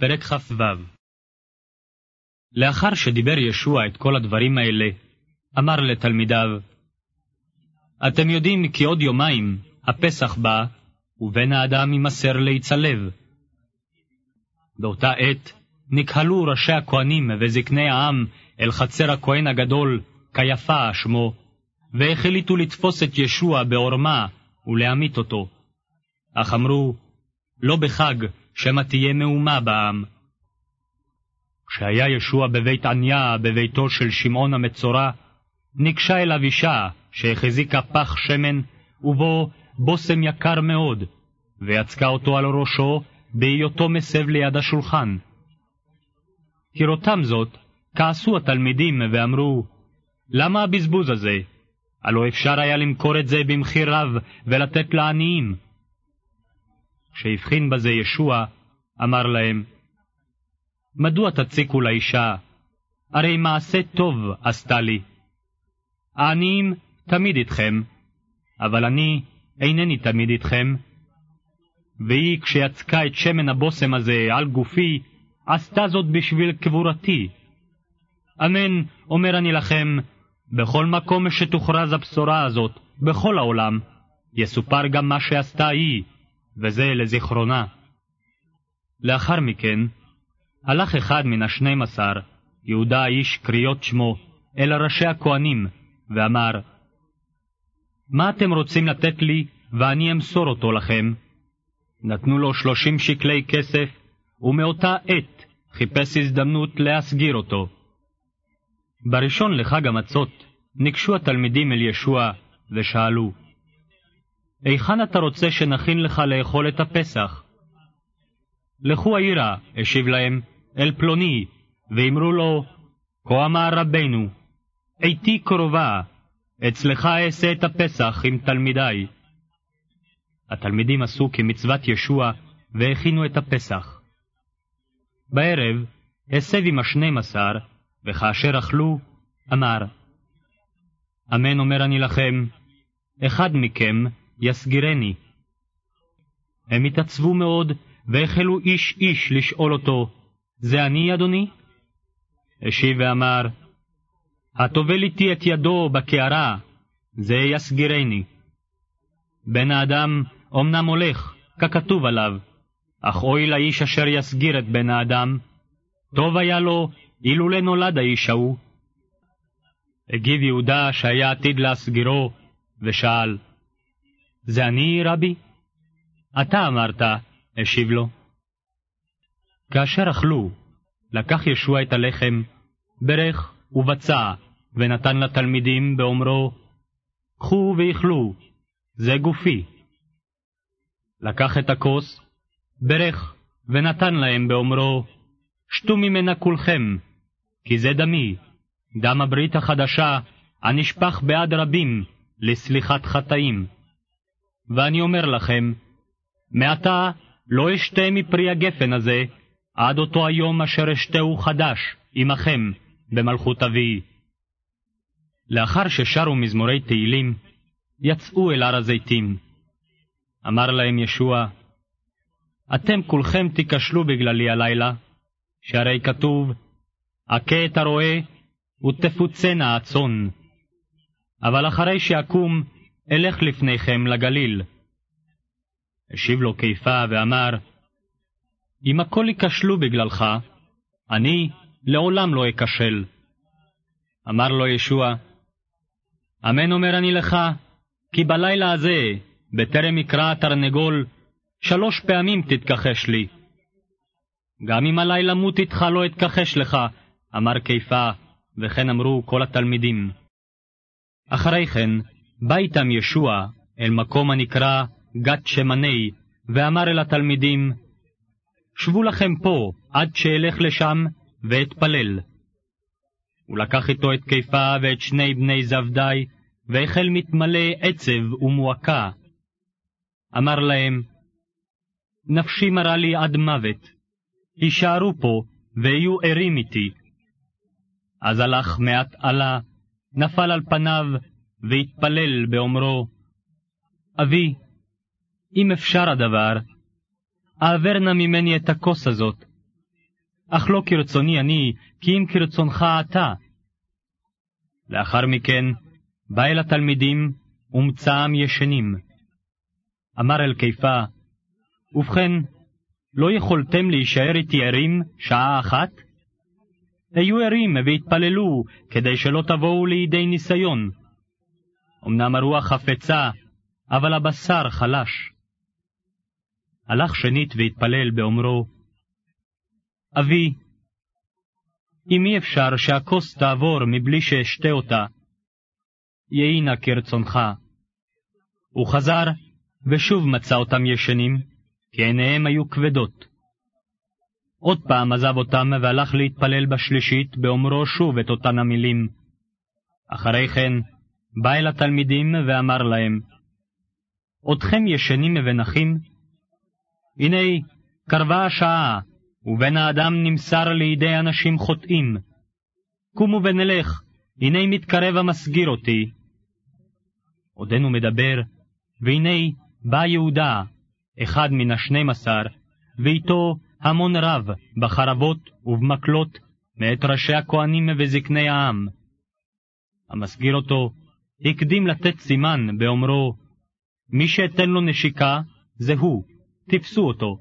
פרק כ"ו לאחר שדיבר ישוע את כל הדברים האלה, אמר לתלמידיו, אתם יודעים כי עוד יומיים הפסח בא, ובן האדם יימסר להיצלב. באותה עת נקהלו ראשי הכהנים וזקני העם אל חצר הכהן הגדול, קייפה שמו, והחליטו לתפוס את ישוע בעורמה ולהמית אותו. אך אמרו, לא בחג, שמא תהיה מהומה בעם. כשהיה ישוע בבית עניה, בביתו של שמעון המצורע, ניגשה אליו אישה שהחזיקה פח שמן, ובו בושם יקר מאוד, ויצקה אותו על ראשו, בהיותו מסב ליד השולחן. כראותם זאת, כעסו התלמידים ואמרו, למה הבזבוז הזה? הלא אפשר היה למכור את זה במחיר רב ולתת לעניים. כשהבחין בזה ישוע, אמר להם, מדוע תציקו לאישה? הרי מעשה טוב עשתה לי. העניים תמיד איתכם, אבל אני אינני תמיד איתכם. והיא, כשיצקה את שמן הבושם הזה על גופי, עשתה זאת בשביל קבורתי. אמן, אומר אני לכם, בכל מקום שתוכרז הבשורה הזאת, בכל העולם, יסופר גם מה שעשתה היא, וזה לזיכרונה. לאחר מכן, הלך אחד מן השנים עשר, יהודה איש קריות שמו, אל ראשי הכהנים, ואמר, מה אתם רוצים לתת לי, ואני אמסור אותו לכם? נתנו לו שלושים שקלי כסף, ומאותה עת חיפש הזדמנות להסגיר אותו. בראשון לחג המצות ניגשו התלמידים אל ישוע ושאלו, היכן אתה רוצה שנכין לך לאכול את הפסח? לכו העירה, השיב להם, אל פלוני, ואמרו לו, כה אמר רבנו, עתי קרובה, אצלך אעשה את הפסח עם תלמידי. התלמידים עשו כמצוות ישוע, והכינו את הפסח. בערב הסב עם השנים עשר, וכאשר אכלו, אמר, אמן אומר אני לכם, אחד מכם יסגירני. הם התעצבו מאוד, והחלו איש איש לשאול אותו, זה אני, אדוני? השיב ואמר, הטובל איתי את ידו בקערה, זה יסגירני. בן האדם אמנם הולך, ככתוב עליו, אך אוי לאיש אשר יסגיר את בן האדם, טוב היה לו אילולא נולד האיש ההוא. הגיב יהודה שהיה עתיד להסגירו, ושאל, זה אני, רבי? אתה אמרת, השיב לו. כאשר אכלו, לקח ישוע את הלחם, ברך ובצע, ונתן לתלמידים באומרו, קחו ואכלו, זה גופי. לקח את הכוס, ברך, ונתן להם באומרו, שתו ממנה כולכם, כי זה דמי, דם הברית החדשה, הנשפך בעד רבים, לסליחת חטאים. ואני אומר לכם, מעתה לא אשתה מפרי הגפן הזה, עד אותו היום אשר אשתהו חדש, עמכם, במלכות אבי. לאחר ששרו מזמורי תהילים, יצאו אל הר הזיתים. אמר להם ישוע, אתם כולכם תיכשלו בגללי הלילה, שהרי כתוב, הכה את הרועה ותפוצנה הצאן. אבל אחרי שאקום, אלך לפניכם לגליל. השיב לו קיפה ואמר, אם הכל ייכשלו בגללך, אני לעולם לא אכשל. אמר לו ישוע, אמן אומר אני לך, כי בלילה הזה, בטרם יקרא התרנגול, שלוש פעמים תתכחש לי. גם אם הלילה מות איתך לא אתכחש לך, אמר קיפה, וכן אמרו כל התלמידים. אחרי כן, בא איתם ישוע אל מקום הנקרא גת שמני, ואמר אל התלמידים, שבו לכם פה עד שאלך לשם ואתפלל. הוא לקח איתו את קיפה ואת שני בני זבדי, והחל מתמלא עצב ומועקה. אמר להם, נפשי מרה לי עד מוות, הישארו פה ויהיו ערים איתי. אז הלך מעט עלה, נפל על פניו, והתפלל באומרו, אבי, אם אפשר הדבר, העבר נא ממני את הכוס הזאת, אך לא כרצוני אני, כי אם כרצונך אתה. לאחר מכן בא אל התלמידים ומצאם ישנים. אמר אל קיפה, ובכן, לא יכולתם להישאר איתי ערים שעה אחת? היו ערים והתפללו, כדי שלא תבואו לידי ניסיון. אמנם הרוח חפצה, אבל הבשר חלש. הלך שנית והתפלל באומרו, אבי, אם אי אפשר שהכוס תעבור מבלי שאשתה אותה, יהי נא כרצונך. הוא חזר, ושוב מצא אותם ישנים, כי עיניהם היו כבדות. עוד פעם עזב אותם והלך להתפלל בשלישית, באומרו שוב את אותן המילים. אחרי כן, בא אל התלמידים ואמר להם, עודכם ישנים ונחים? הנה, קרבה השעה, ובן האדם נמסר לידי אנשים חוטאים. קומו ונלך, הנה מתקרב המסגיר אותי. עודנו מדבר, והנה בא יהודה, אחד מן השנים עשר, ואיתו המון רב בחרבות ובמקלות מאת ראשי הכהנים וזקני העם. המסגיר אותו הקדים לתת סימן באומרו, מי שאתן לו נשיקה זה הוא, תפסו אותו.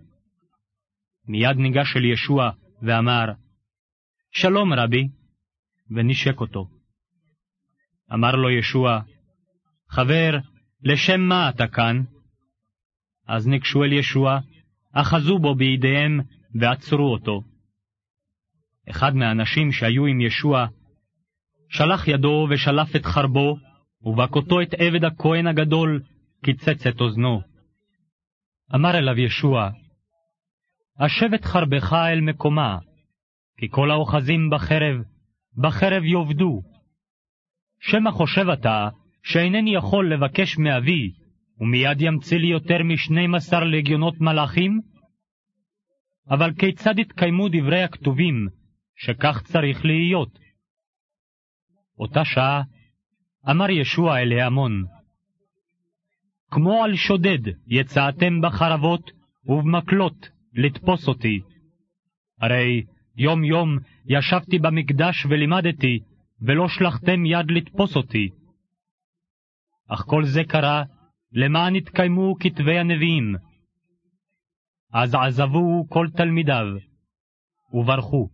מיד ניגש אל ישוע ואמר, שלום רבי, ונשק אותו. אמר לו ישוע, חבר, לשם מה אתה כאן? אז ניגשו אל ישוע, אחזו בו בידיהם ועצרו אותו. אחד מהאנשים שהיו עם ישוע שלח ידו ושלף את חרבו, ובכותו את עבד הכהן הגדול, קיצץ את אוזנו. אמר אליו ישוע, השב את חרבך אל מקומה, כי כל האוחזים בחרב, בחרב יאבדו. שמא חושב אתה שאינני יכול לבקש מאבי, ומיד ימציא לי יותר משנים עשר לגיונות מלאכים? אבל כיצד יתקיימו דברי הכתובים, שכך צריך להיות? אותה שעה אמר ישוע אל ההמון, כמו על שודד יצאתם בחרבות ובמקלות לתפוס אותי. הרי יום-יום ישבתי במקדש ולימדתי, ולא שלחתם יד לתפוס אותי. אך כל זה קרה למען יתקיימו כתבי הנביאים. אז עזבו כל תלמידיו, וברחו.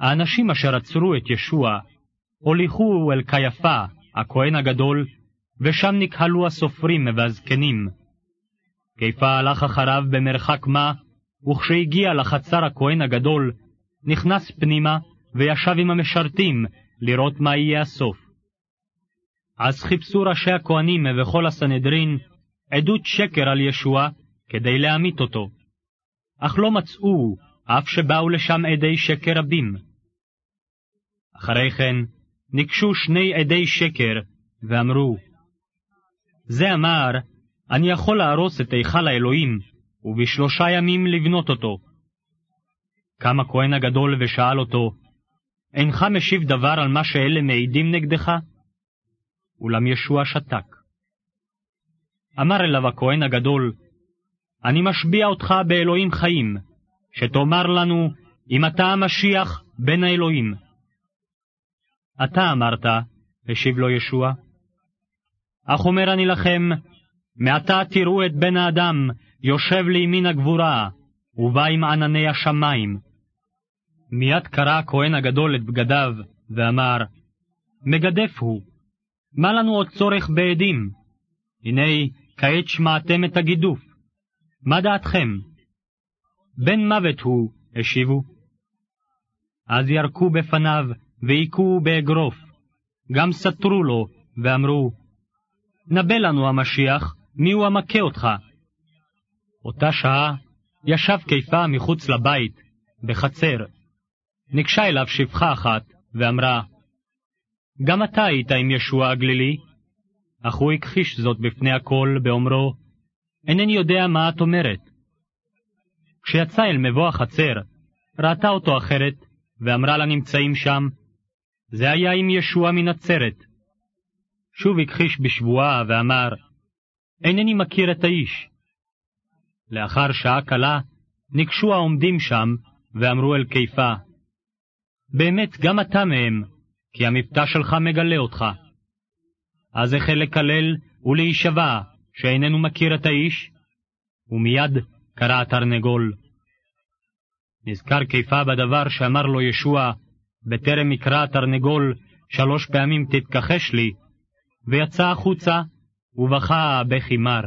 האנשים אשר עצרו את ישוע, הוליכו אל קייפה, הכהן הגדול, ושם נקהלו הסופרים והזקנים. קיפה הלך אחריו במרחק מה, וכשהגיע לחצר הכהן הגדול, נכנס פנימה וישב עם המשרתים לראות מה יהיה הסוף. אז חיפשו ראשי הכהנים וכל הסנהדרין עדות שקר על ישוע כדי להמית אותו. אך לא מצאו, אף שבאו לשם עדי שקר רבים. אחרי כן ניגשו שני עדי שקר ואמרו, זה אמר, אני יכול להרוס את היכל האלוהים, ובשלושה ימים לבנות אותו. קם הכהן הגדול ושאל אותו, אינך משיב דבר על מה שאלה מעידים נגדך? אולם ישוע שתק. אמר אליו הכהן הגדול, אני משביע אותך באלוהים חיים, שתאמר לנו אם אתה המשיח בין האלוהים. אתה אמרת, השיב לו ישוע. אך אומר אני לכם, מעתה תראו את בן האדם יושב לימין הגבורה, ובא עם ענני השמיים. מיד קרא הכהן הגדול את בגדיו, ואמר, מגדף הוא, מה לנו עוד צורך בעדים? הנה, כעת שמעתם את הגידוף. מה דעתכם? בן מוות הוא, השיבו. אז ירקו בפניו, והיכו באגרוף. גם סתרו לו, ואמרו, נבא לנו המשיח, מי הוא המכה אותך? אותה שעה ישב קיפה מחוץ לבית, בחצר. ניגשה אליו שפחה אחת, ואמרה, גם אתה היית עם ישוע הגלילי? אך הוא הכחיש זאת בפני הכל, באומרו, אינני יודע מה את אומרת. כשיצא אל מבוא החצר, ראתה אותו אחרת, ואמרה לנמצאים שם, זה היה עם ישוע מנצרת. שוב הכחיש בשבועה ואמר, אינני מכיר את האיש. לאחר שעה קלה, ניגשו העומדים שם, ואמרו אל קיפה, באמת גם אתה מהם, כי המבטא שלך מגלה אותך. אז החל לקלל ולהישבע שאיננו מכיר את האיש, ומיד קרא התרנגול. נזכר קיפה בדבר שאמר לו ישוע, בטרם יקרא התרנגול שלוש פעמים תתכחש לי, ויצא החוצה, ובכה בכי מר.